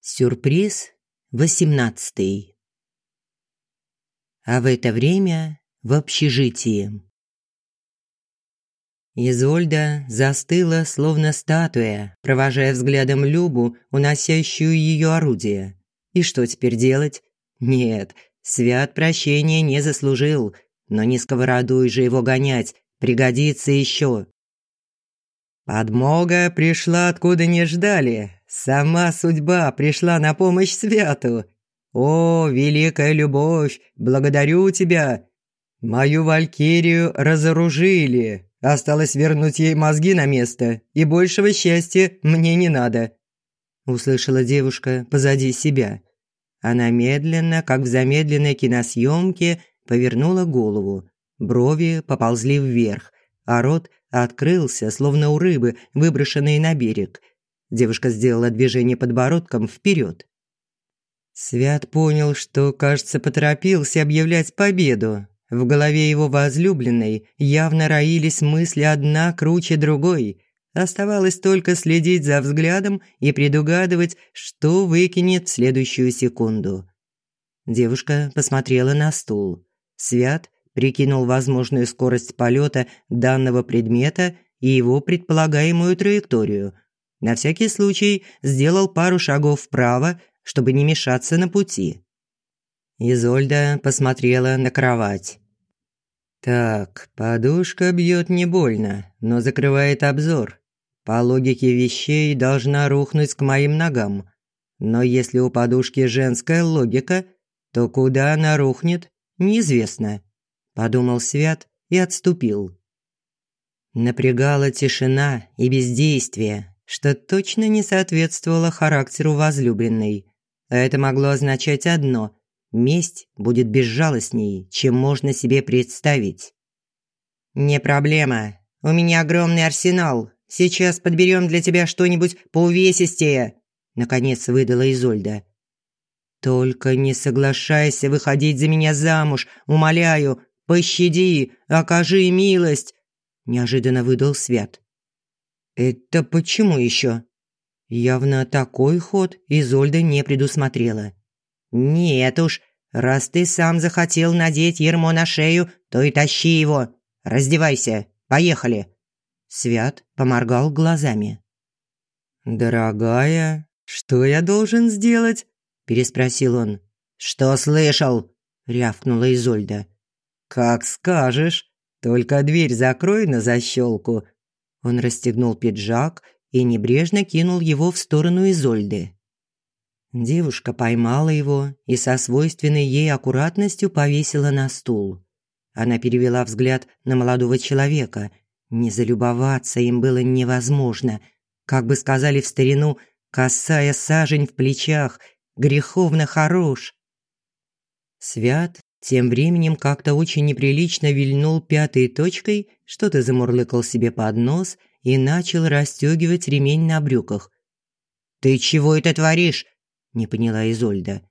Сюрприз восемнадцатый. А в это время в общежитии. Изольда застыла, словно статуя, провожая взглядом Любу, уносящую ее орудие. И что теперь делать? Нет, Свят прощения не заслужил, но не сковородуй же его гонять, пригодится еще. Подмога пришла откуда не ждали, Сама судьба пришла на помощь Святу. О, великая любовь, благодарю тебя. Мою валькирию разоружили. Осталось вернуть ей мозги на место, и большего счастья мне не надо. Услышала девушка позади себя. Она медленно, как в замедленной киносъемке, повернула голову. Брови поползли вверх, а рот открылся, словно у рыбы, выброшенной на берег – Девушка сделала движение подбородком вперед. Свят понял, что, кажется, поторопился объявлять победу. В голове его возлюбленной явно роились мысли одна круче другой. Оставалось только следить за взглядом и предугадывать, что выкинет в следующую секунду. Девушка посмотрела на стул. Свят прикинул возможную скорость полета данного предмета и его предполагаемую траекторию – на всякий случай сделал пару шагов вправо, чтобы не мешаться на пути. Изольда посмотрела на кровать. Так, подушка бьет не больно, но закрывает обзор. По логике вещей должна рухнуть к моим ногам. Но если у подушки женская логика, то куда она рухнет, неизвестно, подумал Свят и отступил. Напрягала тишина и бездействие, что точно не соответствовало характеру возлюбленной. А это могло означать одно – месть будет безжалостней, чем можно себе представить. «Не проблема. У меня огромный арсенал. Сейчас подберем для тебя что-нибудь поувесистее», – наконец выдала Изольда. «Только не соглашайся выходить за меня замуж, умоляю. Пощади, окажи милость», – неожиданно выдал Свят. «Это почему еще?» Явно такой ход Изольда не предусмотрела. «Нет уж, раз ты сам захотел надеть ермо на шею, то и тащи его. Раздевайся, поехали». Свят поморгал глазами. «Дорогая, что я должен сделать?» – переспросил он. «Что слышал?» – рявкнула Изольда. «Как скажешь, только дверь закрой на защелку, он расстегнул пиджак и небрежно кинул его в сторону Изольды. Девушка поймала его и со свойственной ей аккуратностью повесила на стул. Она перевела взгляд на молодого человека. Не залюбоваться им было невозможно. Как бы сказали в старину, косая сажень в плечах, греховно хорош. Свят тем временем как-то очень неприлично вильнул пятой точкой, что-то замурлыкал себе под нос и начал расстегивать ремень на брюках. «Ты чего это творишь?» – не поняла Изольда.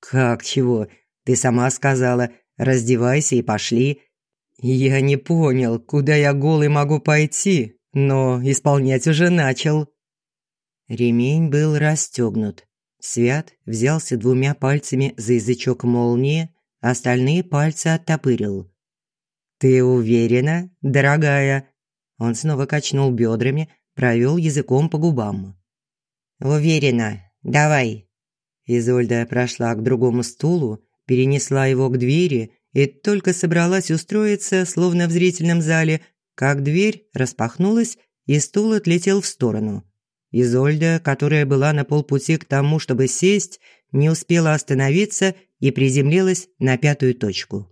«Как чего? Ты сама сказала, раздевайся и пошли». «Я не понял, куда я голый могу пойти, но исполнять уже начал». Ремень был расстегнут. Свят взялся двумя пальцами за язычок молнии, остальные пальцы оттопырил. «Ты уверена, дорогая?» Он снова качнул бедрами, провел языком по губам. «Уверена. Давай». Изольда прошла к другому стулу, перенесла его к двери и только собралась устроиться, словно в зрительном зале, как дверь распахнулась, и стул отлетел в сторону. Изольда, которая была на полпути к тому, чтобы сесть, не успела остановиться и приземлилась на пятую точку.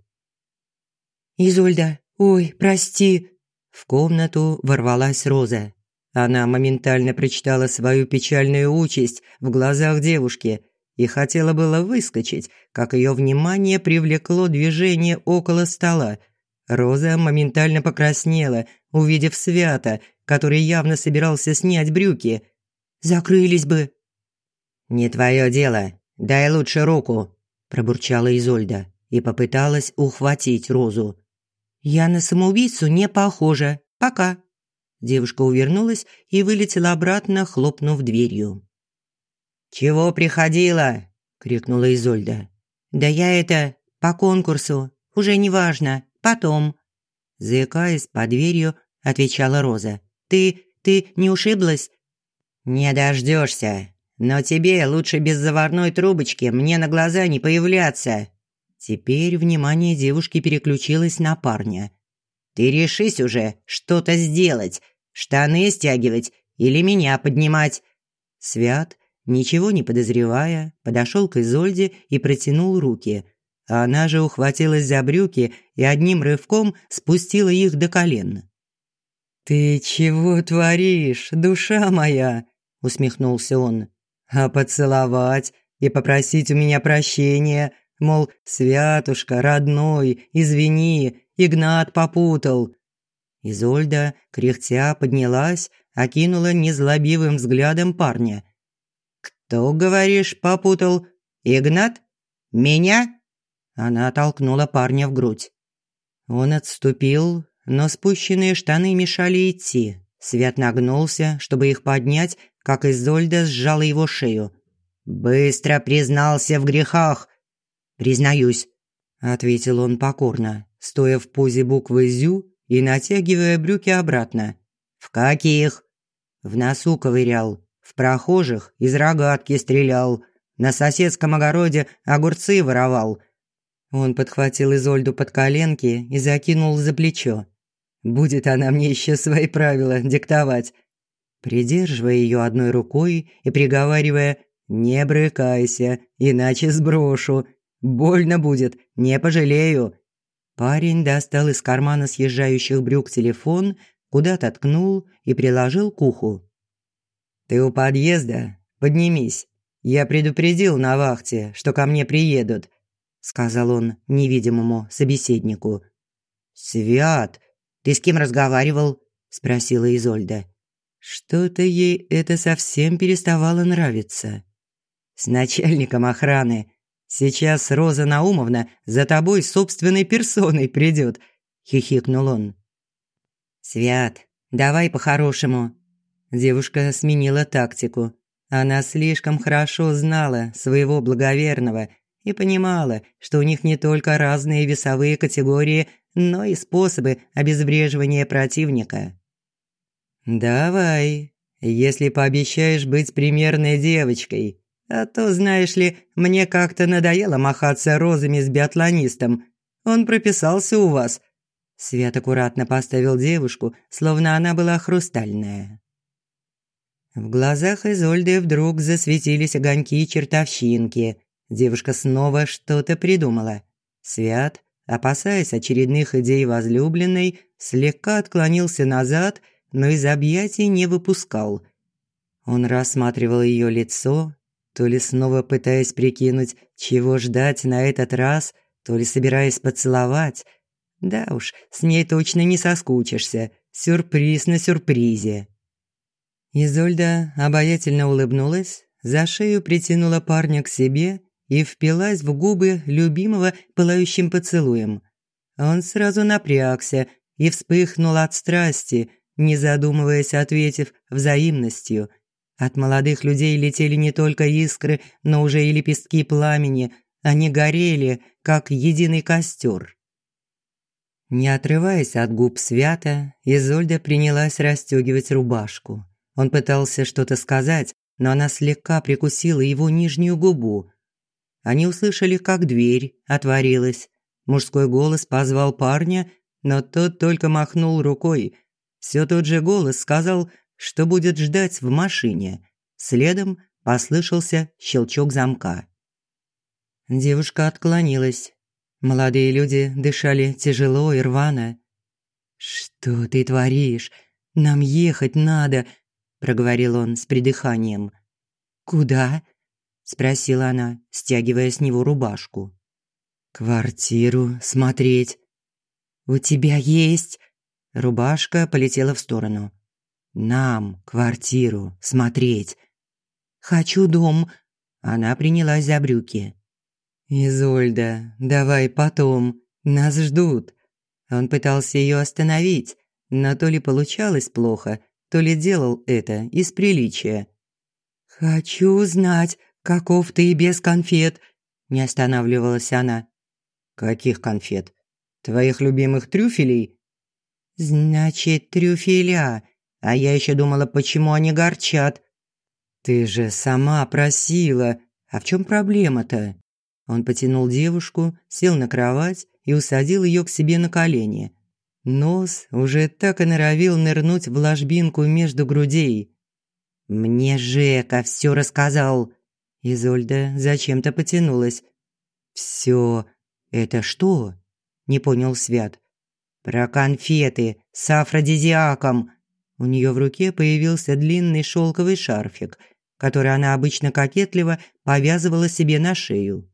«Изольда, ой, прости!» В комнату ворвалась Роза. Она моментально прочитала свою печальную участь в глазах девушки и хотела было выскочить, как ее внимание привлекло движение около стола. Роза моментально покраснела, увидев Свята, который явно собирался снять брюки. «Закрылись бы!» «Не твое дело. Дай лучше руку», пробурчала Изольда и попыталась ухватить Розу. «Я на самоубийцу не похожа. Пока». Девушка увернулась и вылетела обратно, хлопнув дверью. «Чего приходила?» – крикнула Изольда. «Да я это, по конкурсу. Уже не важно. Потом». Заикаясь под дверью, отвечала Роза. «Ты, ты не ушиблась?» «Не дождешься. Но тебе лучше без заварной трубочки мне на глаза не появляться». Теперь внимание девушки переключилось на парня. «Ты решись уже что-то сделать. Штаны стягивать или меня поднимать?» Свят ничего не подозревая, подошел к Изольде и протянул руки. Она же ухватилась за брюки и одним рывком спустила их до колен. «Ты чего творишь, душа моя?» – усмехнулся он. «А поцеловать и попросить у меня прощения, мол, Святушка, родной, извини, Игнат попутал». Изольда, кряхтя, поднялась, окинула незлобивым взглядом парня – «Кто, говоришь, попутал? Игнат? Меня?» Она толкнула парня в грудь. Он отступил, но спущенные штаны мешали идти. Свят нагнулся, чтобы их поднять, как Изольда сжала его шею. «Быстро признался в грехах!» «Признаюсь», – ответил он покорно, стоя в позе буквы «зю» и натягивая брюки обратно. «В каких?» «В носу ковырял. В прохожих из рогатки стрелял, на соседском огороде огурцы воровал. Он подхватил Изольду под коленки и закинул за плечо. Будет она мне еще свои правила диктовать. Придерживая ее одной рукой и приговаривая «Не брыкайся, иначе сброшу. Больно будет, не пожалею». Парень достал из кармана съезжающих брюк телефон, куда-то ткнул и приложил к уху. «Ты у подъезда? Поднимись. Я предупредил на вахте, что ко мне приедут», – сказал он невидимому собеседнику. «Свят, ты с кем разговаривал?» – спросила Изольда. Что-то ей это совсем переставало нравиться. «С начальником охраны. Сейчас Роза Наумовна за тобой собственной персоной придет», – хихикнул он. «Свят, давай по-хорошему», Девушка сменила тактику. Она слишком хорошо знала своего благоверного и понимала, что у них не только разные весовые категории, но и способы обезвреживания противника. «Давай, если пообещаешь быть примерной девочкой. А то, знаешь ли, мне как-то надоело махаться розами с биатлонистом. Он прописался у вас». Свят аккуратно поставил девушку, словно она была хрустальная. В глазах Изольды вдруг засветились огоньки чертовщинки. Девушка снова что-то придумала. Свят, опасаясь очередных идей возлюбленной, слегка отклонился назад, но из объятий не выпускал. Он рассматривал ее лицо, то ли снова пытаясь прикинуть, чего ждать на этот раз, то ли собираясь поцеловать. Да уж, с ней точно не соскучишься. Сюрприз на сюрпризе. Изольда обаятельно улыбнулась, за шею притянула парня к себе и впилась в губы любимого пылающим поцелуем. Он сразу напрягся и вспыхнул от страсти, не задумываясь, ответив взаимностью. От молодых людей летели не только искры, но уже и лепестки пламени. Они горели, как единый костер. Не отрываясь от губ свята, Изольда принялась расстегивать рубашку. Он пытался что-то сказать, но она слегка прикусила его нижнюю губу. Они услышали, как дверь отворилась. Мужской голос позвал парня, но тот только махнул рукой. Все тот же голос сказал, что будет ждать в машине. Следом послышался щелчок замка. Девушка отклонилась. Молодые люди дышали тяжело и рвано. «Что ты творишь? Нам ехать надо проговорил он с придыханием. Куда? спросила она, стягивая с него рубашку. Квартиру смотреть. У тебя есть? Рубашка полетела в сторону. Нам квартиру смотреть. Хочу дом. Она принялась за брюки. Изольда, давай потом. Нас ждут. Он пытался ее остановить, но то ли получалось плохо, то ли делал это из приличия. «Хочу знать, каков ты без конфет», – не останавливалась она. «Каких конфет? Твоих любимых трюфелей?» «Значит, трюфеля. А я еще думала, почему они горчат». «Ты же сама просила. А в чем проблема-то?» Он потянул девушку, сел на кровать и усадил ее к себе на колени. Нос уже так и норовил нырнуть в ложбинку между грудей. «Мне Жека все рассказал». Изольда зачем-то потянулась. «Все? Это что?» – не понял Свят. «Про конфеты с афродизиаком». У нее в руке появился длинный шелковый шарфик, который она обычно кокетливо повязывала себе на шею.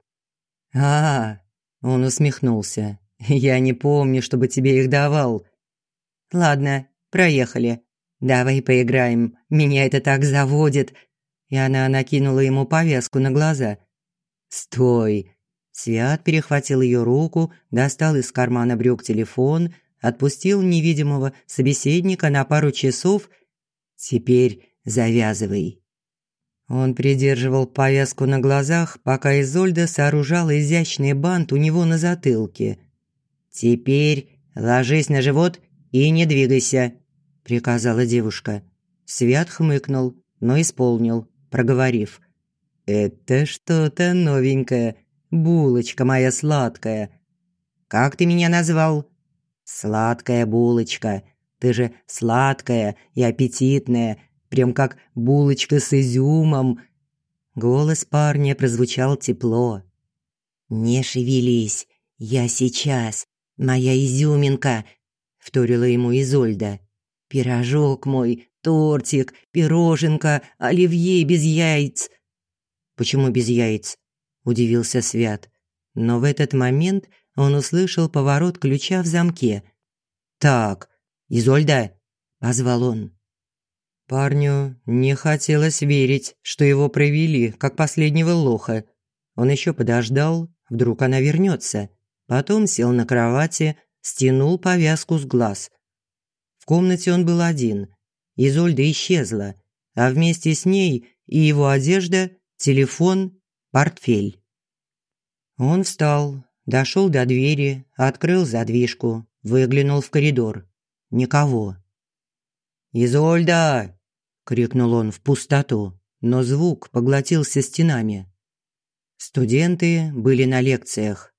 «А, он усмехнулся. «Я не помню, чтобы тебе их давал». «Ладно, проехали. Давай поиграем. Меня это так заводит». И она накинула ему повязку на глаза. «Стой!» Свят перехватил ее руку, достал из кармана брюк телефон, отпустил невидимого собеседника на пару часов. «Теперь завязывай». Он придерживал повязку на глазах, пока Изольда сооружала изящный бант у него на затылке. «Теперь ложись на живот и не двигайся», – приказала девушка. Свят хмыкнул, но исполнил, проговорив. «Это что-то новенькое, булочка моя сладкая». «Как ты меня назвал?» «Сладкая булочка. Ты же сладкая и аппетитная, прям как булочка с изюмом. Голос парня прозвучал тепло. «Не шевелись, я сейчас, моя изюминка», – вторила ему Изольда. «Пирожок мой, тортик, пироженка, оливье без яиц». «Почему без яиц?» – удивился Свят. Но в этот момент он услышал поворот ключа в замке. «Так, Изольда!» – позвал он. Парню не хотелось верить, что его провели, как последнего лоха. Он еще подождал, вдруг она вернется. Потом сел на кровати, стянул повязку с глаз. В комнате он был один. Изольда исчезла, а вместе с ней и его одежда, телефон, портфель. Он встал, дошел до двери, открыл задвижку, выглянул в коридор. Никого. «Изольда!» крикнул он в пустоту, но звук поглотился стенами. Студенты были на лекциях.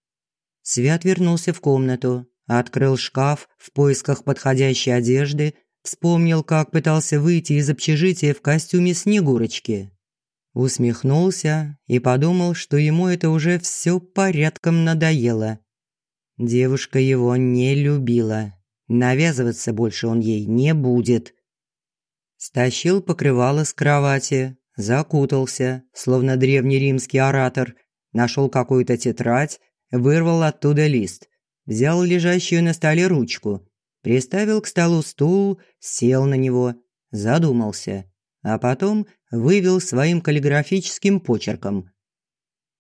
Свят вернулся в комнату, открыл шкаф в поисках подходящей одежды, вспомнил, как пытался выйти из общежития в костюме Снегурочки. Усмехнулся и подумал, что ему это уже все порядком надоело. Девушка его не любила. Навязываться больше он ей не будет. Стащил покрывало с кровати, закутался, словно древний римский оратор, нашел какую-то тетрадь, вырвал оттуда лист, взял лежащую на столе ручку, приставил к столу стул, сел на него, задумался, а потом вывел своим каллиграфическим почерком.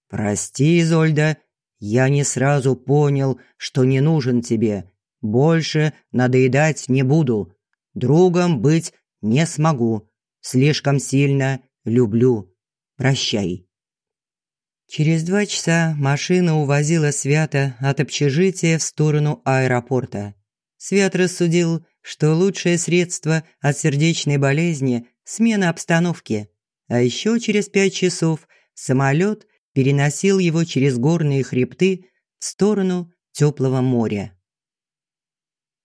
«Прости, Изольда, я не сразу понял, что не нужен тебе. Больше надоедать не буду. Другом быть не смогу. Слишком сильно люблю. Прощай. Через два часа машина увозила Свята от общежития в сторону аэропорта. Свят рассудил, что лучшее средство от сердечной болезни – смена обстановки. А еще через пять часов самолет переносил его через горные хребты в сторону теплого моря.